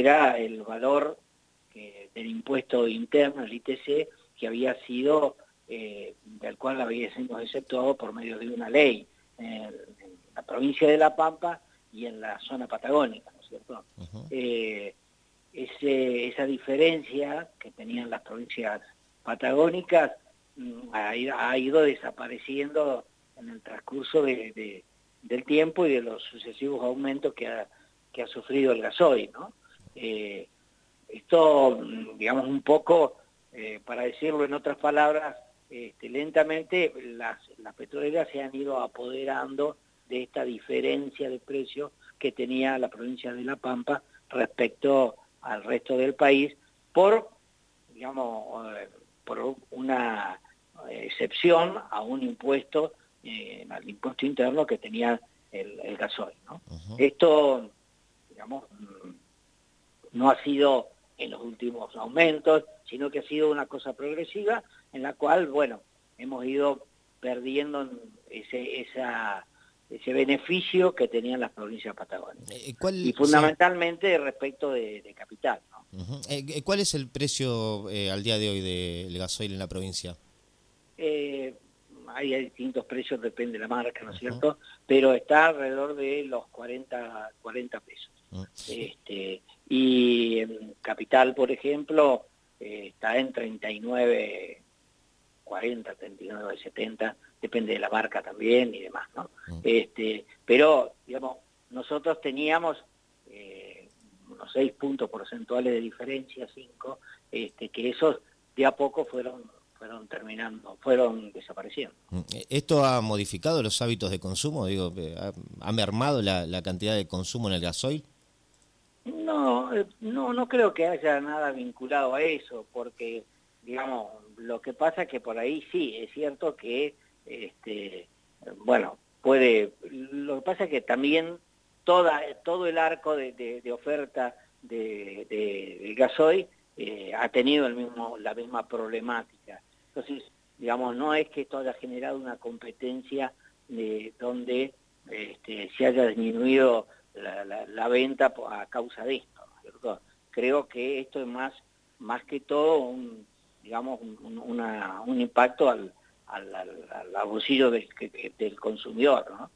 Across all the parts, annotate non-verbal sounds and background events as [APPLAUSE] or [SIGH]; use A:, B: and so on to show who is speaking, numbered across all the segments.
A: era el valor del impuesto interno, el ITC, que había sido, eh, del cual había sido exceptuado por medio de una ley en, la provincia de La Pampa y en la zona patagónica, ¿no es cierto? Eh, esa diferencia que tenían las provincias patagónicas mm, ha, ido desapareciendo en el transcurso del tiempo y de los sucesivos aumentos que ha, que ha sufrido el gasoil, ¿no? Eh, esto, digamos, un poco, eh, para decirlo en otras palabras, este, lentamente las, las petroleras se han ido apoderando de esta diferencia de precios que tenía la provincia de La Pampa respecto al resto del país por, digamos, eh, por una excepción a un impuesto, al impuesto interno que tenía el, el gasoil. ¿no? Esto, digamos, mm, no ha sido en los últimos aumentos, sino que ha sido una cosa progresiva en la cual, bueno, hemos ido perdiendo ese, esa, ese beneficio que tenían las provincias patagónicas. Eh, y fundamentalmente respecto de, capital. ¿no?
B: Eh, ¿Cuál es el precio al día de hoy del gasoil en la provincia?
A: hay distintos precios, depende de la marca, ¿no es cierto? Pero está alrededor de los 40, 40 pesos. este, y en Capital, por ejemplo, eh, está en 39, 40, 39, 70, depende de la marca también y demás, ¿no? este, pero, digamos, nosotros teníamos eh, unos 6 puntos porcentuales de diferencia, 5, este, que esos de a poco fueron fueron terminando, fueron desapareciendo. Mm,
B: ¿Esto ha modificado los hábitos de consumo? Digo, eh, ¿ha, mermado la, cantidad de consumo en el gasoil?
A: No, eh, no, no creo que haya nada vinculado a eso, porque, digamos, lo que pasa es que por ahí sí, es cierto que, este, bueno, puede, lo que pasa es que también toda, todo el arco de, oferta de, del gasoil eh, ha tenido el mismo, la misma problemática. Entonces, digamos, no es que esto haya generado una competencia de donde este, se haya disminuido la, venta a causa de esto. Creo que esto es más, más que todo un, digamos, un, impacto al, al, bolsillo del, del consumidor, ¿no?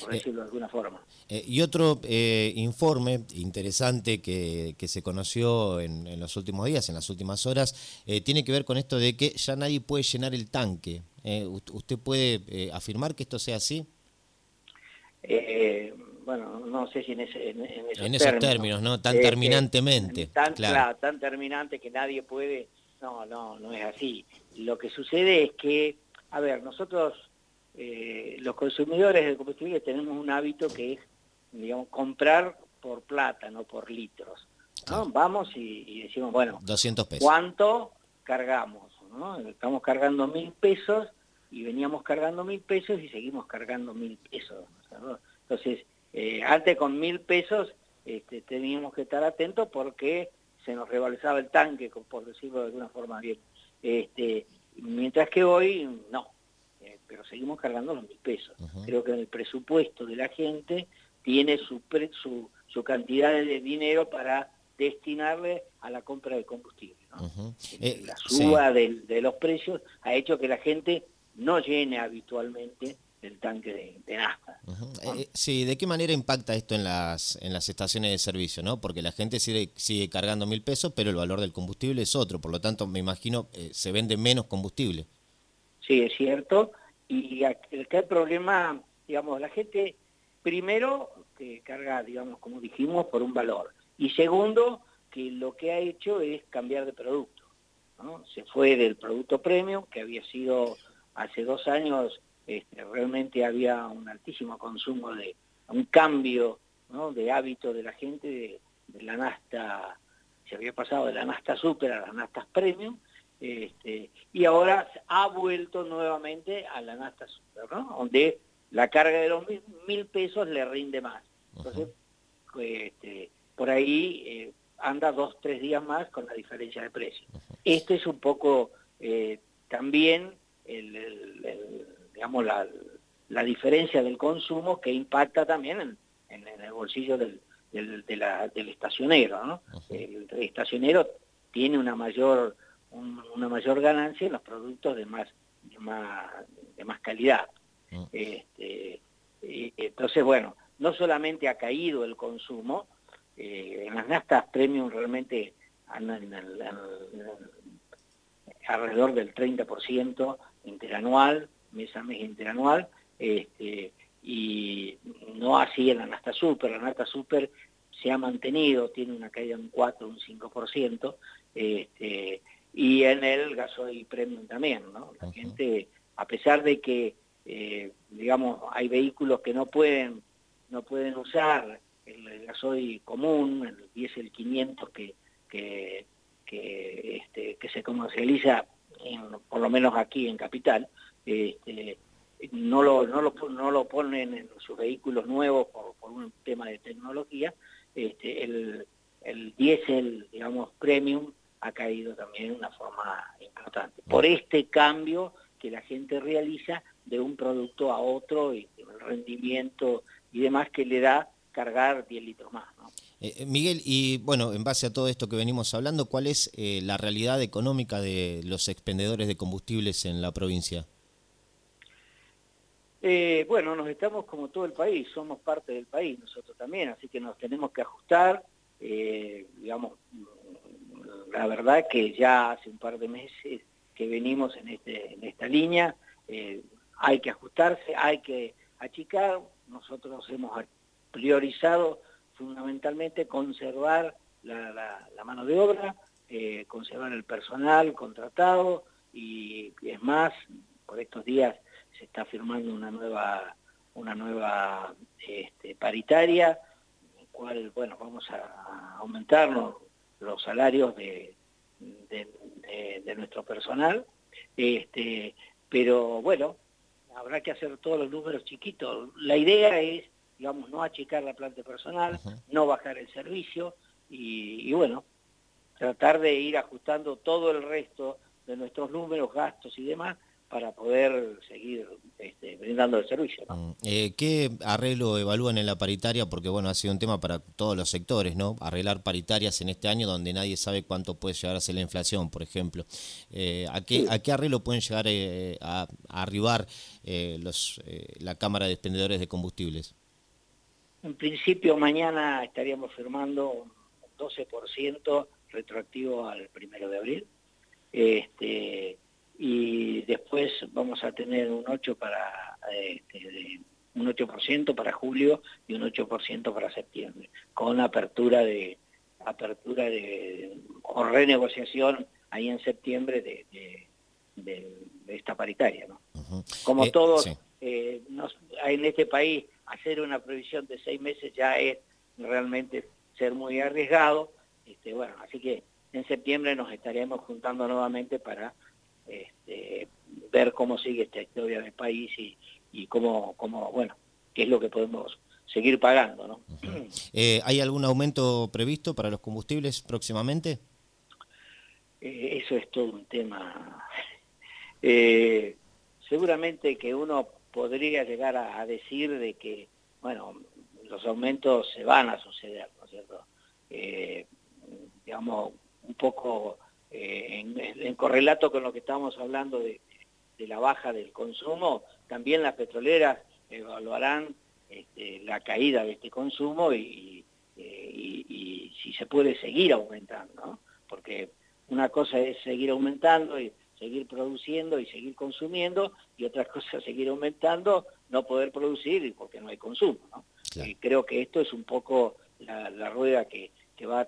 A: por eh, decirlo de alguna forma.
B: Eh, y otro eh, informe interesante que, se conoció en, los últimos días, en las últimas horas, tiene que ver con esto de que ya nadie puede llenar el tanque. ¿Usted puede afirmar que esto sea así?
A: Bueno, no sé si en, ese, en,
B: esos, términos, ¿no? Tan terminantemente.
A: Tan, claro. tan terminante que nadie puede... No, no, no es así. Lo que sucede es que, a ver, nosotros eh, los consumidores de combustible tenemos un hábito que es, digamos, comprar por plata, no por litros. Vamos y, decimos, bueno,
B: 200 pesos.
A: ¿cuánto cargamos? Estamos cargando mil pesos y veníamos cargando mil pesos y seguimos cargando mil pesos. Entonces, eh, antes con mil pesos este, teníamos que estar atentos porque se nos revalorizaba el tanque, por decirlo de alguna forma bien. Este, mientras que hoy no, pero seguimos cargando los mil pesos. Creo que el presupuesto de la gente tiene su, su, su cantidad de dinero para destinarle a la compra de combustible. Eh, la suba de, los precios ha hecho que la gente no llene habitualmente el tanque de, nafta.
B: Eh, eh, sí, ¿de qué manera impacta esto en las, en las estaciones de servicio? ¿no? Porque la gente sigue, sigue cargando mil pesos, pero el valor del combustible es otro, por lo tanto me imagino se vende menos combustible.
A: Sí, es cierto, y acá el problema, digamos, la gente, primero, que carga, digamos, como dijimos, por un valor. Y segundo, que lo que ha hecho es cambiar de producto. ¿no? Se fue del producto premium, que había sido hace dos años, este, realmente había un altísimo consumo de, un cambio ¿no? de hábito de la gente de, de la nasta, se había pasado de la nasta super a las nastas premium, este, y ahora ha vuelto nuevamente a la Nasta Super, ¿no? Donde la carga de los mil, pesos le rinde más. Entonces, este, por ahí eh, anda dos, tres días más con la diferencia de precio. Este es un poco eh, también digamos, la, diferencia del consumo que impacta también en, el bolsillo del, del, del estacionero. ¿no? el, estacionero tiene una mayor, una mayor ganancia en los productos de más, de más, de más calidad. Mm. Este, entonces, bueno, no solamente ha caído el consumo, eh, en las nastas premium realmente andan alrededor del 30% interanual, mes a mes interanual, este, y no así en la Nasta Super, la Nasta Super se ha mantenido, tiene una caída de un 4, un 5%, este, y en el gasoil premium también, ¿no? La gente, a pesar de que, eh, digamos, hay vehículos que no pueden, no pueden usar el, gasoil común, el diésel 500 que, que, que, este, que se comercializa, por lo menos aquí en Capital, este, no lo, no, lo, no lo ponen en sus vehículos nuevos por, un tema de tecnología, este, el, el diésel, digamos, premium ha caído también de una forma importante. Por este cambio que la gente realiza de un producto a otro y el rendimiento y demás que le da cargar 10 litros más.
B: Eh, eh, Miguel, y bueno, en base a todo esto que venimos hablando, ¿cuál es eh, la realidad económica de los expendedores de combustibles en la provincia?
A: Bueno, nos estamos como todo el país, somos parte del país nosotros también, así que nos tenemos que ajustar, digamos, la verdad que ya hace un par de meses que venimos en, este, en esta línea, hay que ajustarse, hay que achicar, nosotros hemos priorizado fundamentalmente conservar la, mano de obra, eh, conservar el personal contratado y, es más, por estos días se está firmando una nueva, una nueva este, paritaria, en cual bueno, vamos a aumentar los, salarios de, de, nuestro personal, este, pero bueno, habrá que hacer todos los números chiquitos. La idea es digamos, no achicar la planta personal, no bajar el servicio y, bueno, tratar de ir ajustando todo el resto de nuestros números, gastos y demás para poder seguir este, brindando el servicio. Mm,
B: eh, ¿Qué arreglo evalúan en la paritaria? Porque bueno, ha sido un tema para todos los sectores, ¿no? Arreglar paritarias en este año donde nadie sabe cuánto puede llegar a ser la inflación, por ejemplo. Eh, ¿a, qué, ¿A qué arreglo pueden llegar eh, a, arribar los, la Cámara de Expendedores de Combustibles?
A: En principio mañana estaríamos firmando un 12% retroactivo al primero de abril. Este, y después vamos a tener un 8 para este, un 8% para julio y un 8% para septiembre, con apertura de apertura de o renegociación ahí en septiembre de, esta paritaria, ¿no? Como eh, todos eh, en este país hacer una previsión de seis meses ya es realmente ser muy arriesgado. Este, bueno, así que en septiembre nos estaremos juntando nuevamente para este, ver cómo sigue esta historia del país y, y cómo, cómo, bueno, qué es lo que podemos seguir pagando. ¿no?
B: Eh, ¿Hay algún aumento previsto para los combustibles próximamente?
A: Eh, eso es todo un tema. [LAUGHS] Eh, seguramente que uno podría llegar a, decir de que, bueno, los aumentos se van a suceder, ¿no es cierto? Digamos, un poco eh, en, correlato con lo que estamos hablando de, la baja del consumo, también las petroleras evaluarán este, la caída de este consumo y, y, si se puede seguir aumentando, ¿no? Porque una cosa es seguir aumentando y seguir produciendo y seguir consumiendo, y otra cosa seguir aumentando, no poder producir porque no hay consumo. ¿no? Y creo que esto es un poco la, rueda que, que, va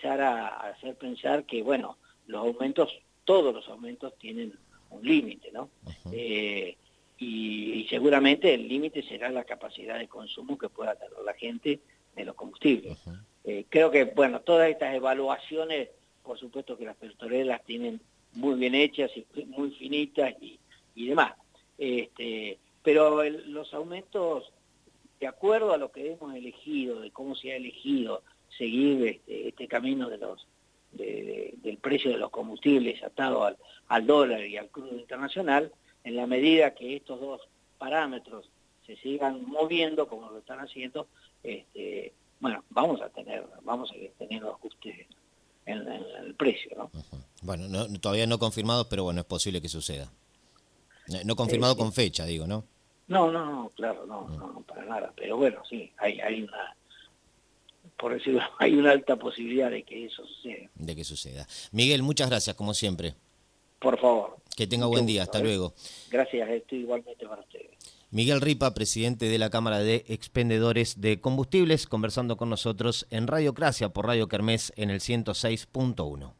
A: empezar a, hacer pensar que, bueno, los aumentos, todos los aumentos tienen un límite, ¿no? Eh, y, seguramente el límite será la capacidad de consumo que pueda tener la gente de los combustibles. Eh, creo que, bueno, todas estas evaluaciones, por supuesto que las petroleras tienen muy bien hechas y muy finitas y, demás. Este, pero los aumentos, de acuerdo a lo que hemos elegido, de cómo se ha elegido seguir este, este camino de los del precio de los combustibles atado al, al dólar y al crudo internacional, en la medida que estos dos parámetros se sigan moviendo como lo están haciendo, este, bueno, vamos a tener, vamos a ir teniendo ajustes en, el precio, ¿no?
B: Bueno, todavía no confirmados, pero bueno, es posible que suceda. No confirmado con fecha, digo, ¿no?
A: No, no, no, claro, no, no, para nada. Pero bueno, sí, hay, hay una, por decirlo, [LAUGHS] hay una alta posibilidad de que eso suceda.
B: De que suceda. Miguel, muchas gracias, como siempre.
A: Por favor.
B: Que tenga buen día, hasta ¿eh? luego.
A: Gracias, estoy igualmente para ustedes.
B: Miguel Ripa, presidente de la Cámara de Expendedores de Combustibles, conversando con nosotros en Radio Cracia por Radio Kermés en el 106.1.